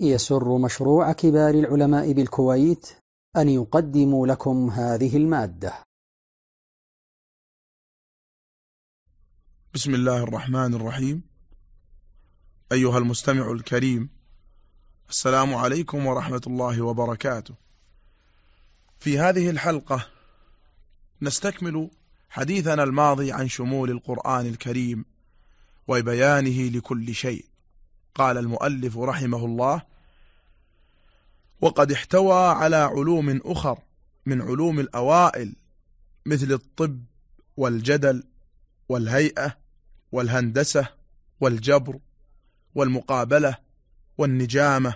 يسر مشروع كبار العلماء بالكويت أن يقدم لكم هذه المادة. بسم الله الرحمن الرحيم. أيها المستمع الكريم السلام عليكم ورحمة الله وبركاته. في هذه الحلقة نستكمل حديثنا الماضي عن شمول القرآن الكريم وبيانه لكل شيء. قال المؤلف رحمه الله وقد احتوى على علوم أخر من علوم الأوائل مثل الطب والجدل والهيئة والهندسة والجبر والمقابلة والنجامة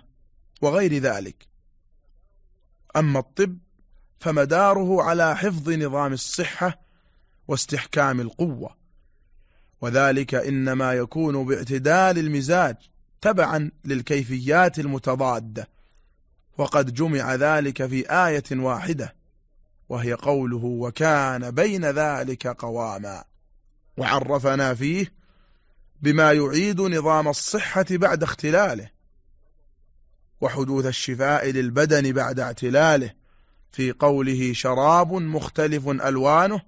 وغير ذلك. أما الطب فمداره على حفظ نظام الصحة واستحكام القوة وذلك إنما يكون باعتدال المزاج تبعا للكيفيات المتضادة وقد جمع ذلك في آية واحدة وهي قوله وكان بين ذلك قواما وعرفنا فيه بما يعيد نظام الصحة بعد اختلاله وحدوث الشفاء للبدن بعد اعتلاله في قوله شراب مختلف ألوانه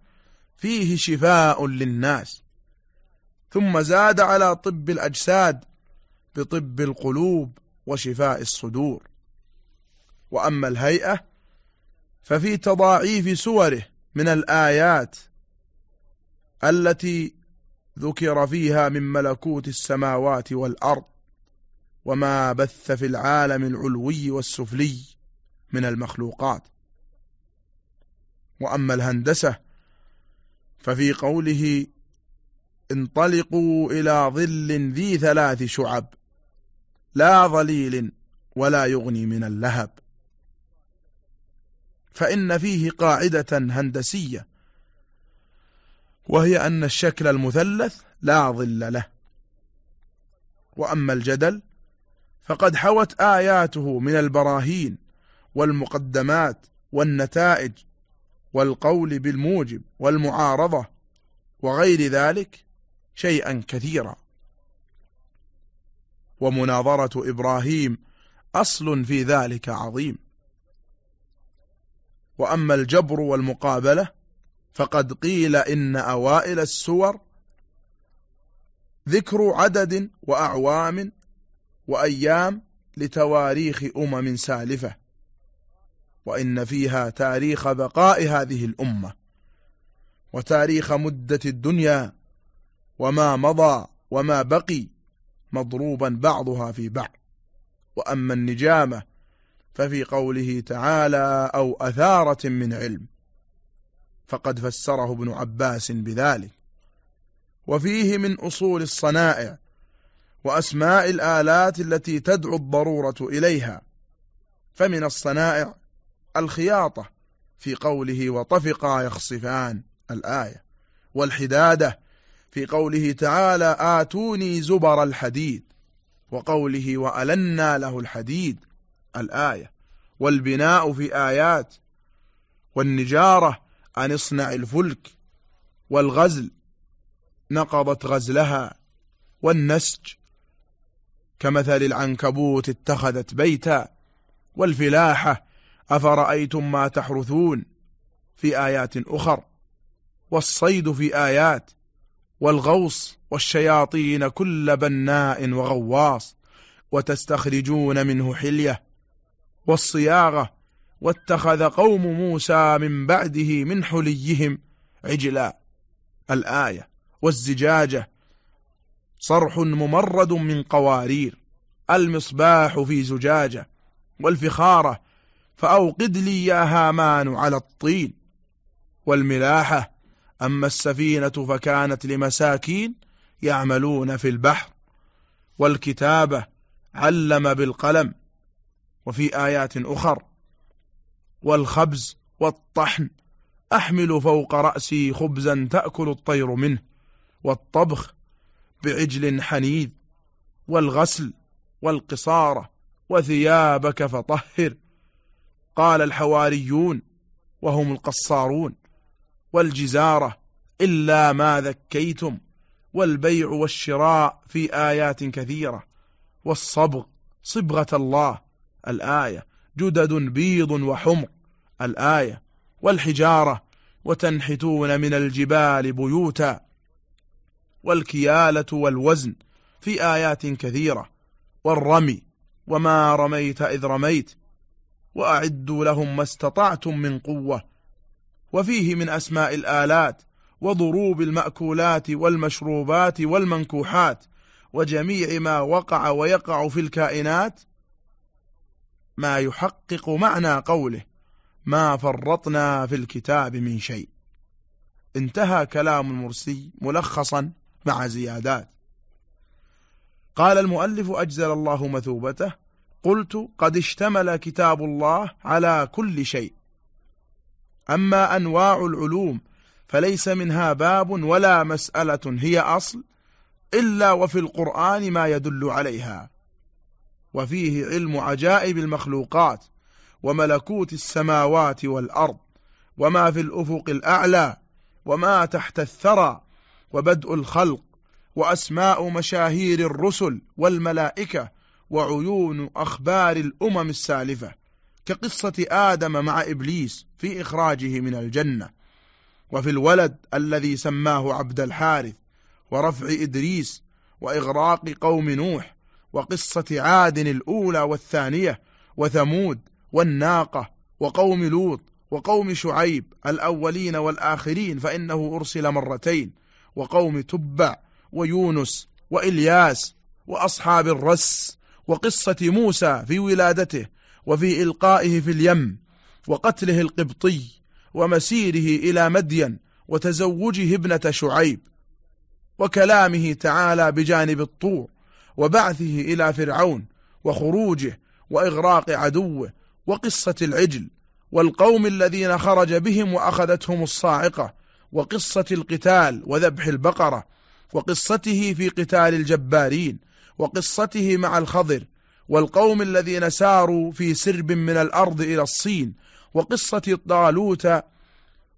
فيه شفاء للناس ثم زاد على طب الأجساد بطب القلوب وشفاء الصدور. وأما الهيئة ففي تضاعيف سوره من الآيات التي ذكر فيها من ملكوت السماوات والأرض وما بث في العالم العلوي والسفلي من المخلوقات. وأما الهندسة ففي قوله انطلقوا إلى ظل ذي ثلاث شعب. لا ظليل ولا يغني من اللهب. فإن فيه قاعدة هندسية وهي أن الشكل المثلث لا ظل له. وأما الجدل فقد حوت آياته من البراهين والمقدمات والنتائج والقول بالموجب والمعارضة وغير ذلك شيئا كثيرا. ومناظرة إبراهيم أصل في ذلك عظيم. وأما الجبر والمقابلة فقد قيل إن أوائل السور ذكر عدد وأعوام وأيام لتواريخ أمم سالفة وإن فيها تاريخ بقاء هذه الأمة وتاريخ مدة الدنيا وما مضى وما بقي مضروبا بعضها في بعض. وأما النجامة ففي قوله تعالى أو أثارة من علم. فقد فسره ابن عباس بذلك. وفيه من أصول الصنائع وأسماء الآلات التي تدعو الضرورة إليها. فمن الصنائع الخياطة في قوله وطفقا يخصفان الآية. والحدادة في قوله تعالى آتوني زبر الحديد وقوله وألنا له الحديد الآية والبناء في آيات والنجارة أن اصنع الفلك والغزل نقضت غزلها والنسج كمثل العنكبوت اتخذت بيتا والفلاحة أفرأيتم ما تحرثون في آيات أخر والصيد في آيات والغوص والشياطين كل بناء وغواص وتستخرجون منه حلية والصياغة واتخذ قوم موسى من بعده من حليهم عجلا. الآية والزجاجة صرح ممرد من قوارير المصباح في زجاجة والفخارة فأوقد لي يا هامان على الطين والملاحة أما السفينة فكانت لمساكين يعملون في البحر والكتابة علم بالقلم وفي آيات أخر والخبز والطحن أحمل فوق رأسي خبزا تأكل الطير منه والطبخ بعجل حنيذ والغسل والقصارة وثيابك فطهر قال الحواريون وهم القصارون. والجزارة إلا ما ذكيتم والبيع والشراء في آيات كثيرة والصبغ صبغة الله الآية جدد بيض وحمر الآية والحجارة وتنحتون من الجبال بيوتا والكيالة والوزن في آيات كثيرة والرمي وما رميت إذ رميت وأعدوا لهم ما استطعتم من قوة وفيه من أسماء الآلات وضروب المأكولات والمشروبات والمنكوحات وجميع ما وقع ويقع في الكائنات ما يحقق معنى قوله ما فرطنا في الكتاب من شيء. انتهى كلام المرسي ملخصا مع زيادات. قال المؤلف أجزل الله مثوبته. قلت قد اشتمل كتاب الله على كل شيء. أما أنواع العلوم فليس منها باب ولا مسألة هي أصل إلا وفي القرآن ما يدل عليها. وفيه علم عجائب المخلوقات وملكوت السماوات والأرض وما في الأفق الأعلى وما تحت الثرى وبدء الخلق وأسماء مشاهير الرسل والملائكة وعيون أخبار الأمم السالفة. كقصة آدم مع إبليس في إخراجه من الجنة وفي الولد الذي سماه عبد الحارث ورفع إدريس وإغراق قوم نوح وقصة عاد الأولى والثانية وثمود والناقة وقوم لوط وقوم شعيب الأولين والآخرين فإنه أرسل مرتين وقوم تبع ويونس وإلياس وأصحاب الرس وقصة موسى في ولادته وفي إلقائه في اليم وقتله القبطي ومسيره إلى مدين وتزوجه ابنة شعيب وكلامه تعالى بجانب الطور وبعثه إلى فرعون وخروجه وإغراق عدوه وقصة العجل والقوم الذين خرج بهم وأخذتهم الصاعقة وقصة القتال وذبح البقرة وقصته في قتال الجبارين وقصته مع الخضر والقوم الذين ساروا في سرب من الأرض إلى الصين وقصة طالوت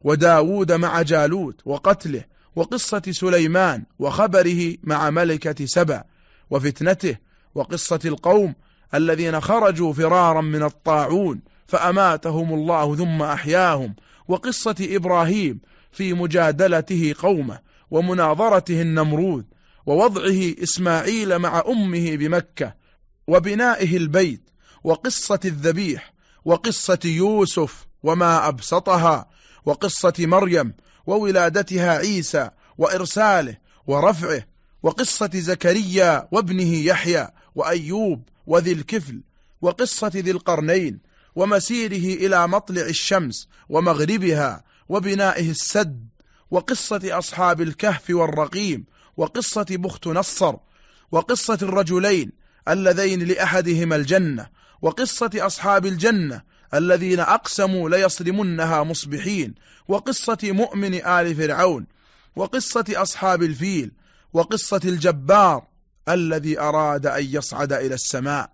وداود مع جالوت وقتله وقصة سليمان وخبره مع ملكة سبع وفتنته وقصة القوم الذين خرجوا فرارا من الطاعون فأماتهم الله ثم أحياهم وقصة إبراهيم في مجادلته قومه ومناظرته النمرود ووضعه إسماعيل مع أمه بمكة وبنائه البيت وقصة الذبيح وقصة يوسف وما أبسطها وقصة مريم وولادتها عيسى وإرساله ورفعه وقصة زكريا وابنه يحيى وأيوب وذي الكفل وقصة ذي القرنين ومسيره إلى مطلع الشمس ومغربها وبنائه السد وقصة أصحاب الكهف والرقيم وقصة بخت نصر وقصة الرجلين اللذين لأحدهما الجنة وقصة أصحاب الجنة الذين أقسموا ليصرمنها مصبحين وقصة مؤمن آل فرعون وقصة أصحاب الفيل وقصة الجبار الذي أراد أن يصعد إلى السماء.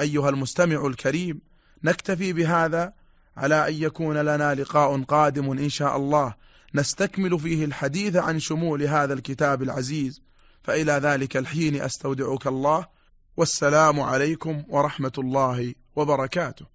أيها المستمع الكريم نكتفي بهذا على أن يكون لنا لقاء قادم إن شاء الله. نستكمل فيه الحديث عن شمول هذا الكتاب العزيز. فإلى ذلك الحين أستودعك الله والسلام عليكم ورحمة الله وبركاته.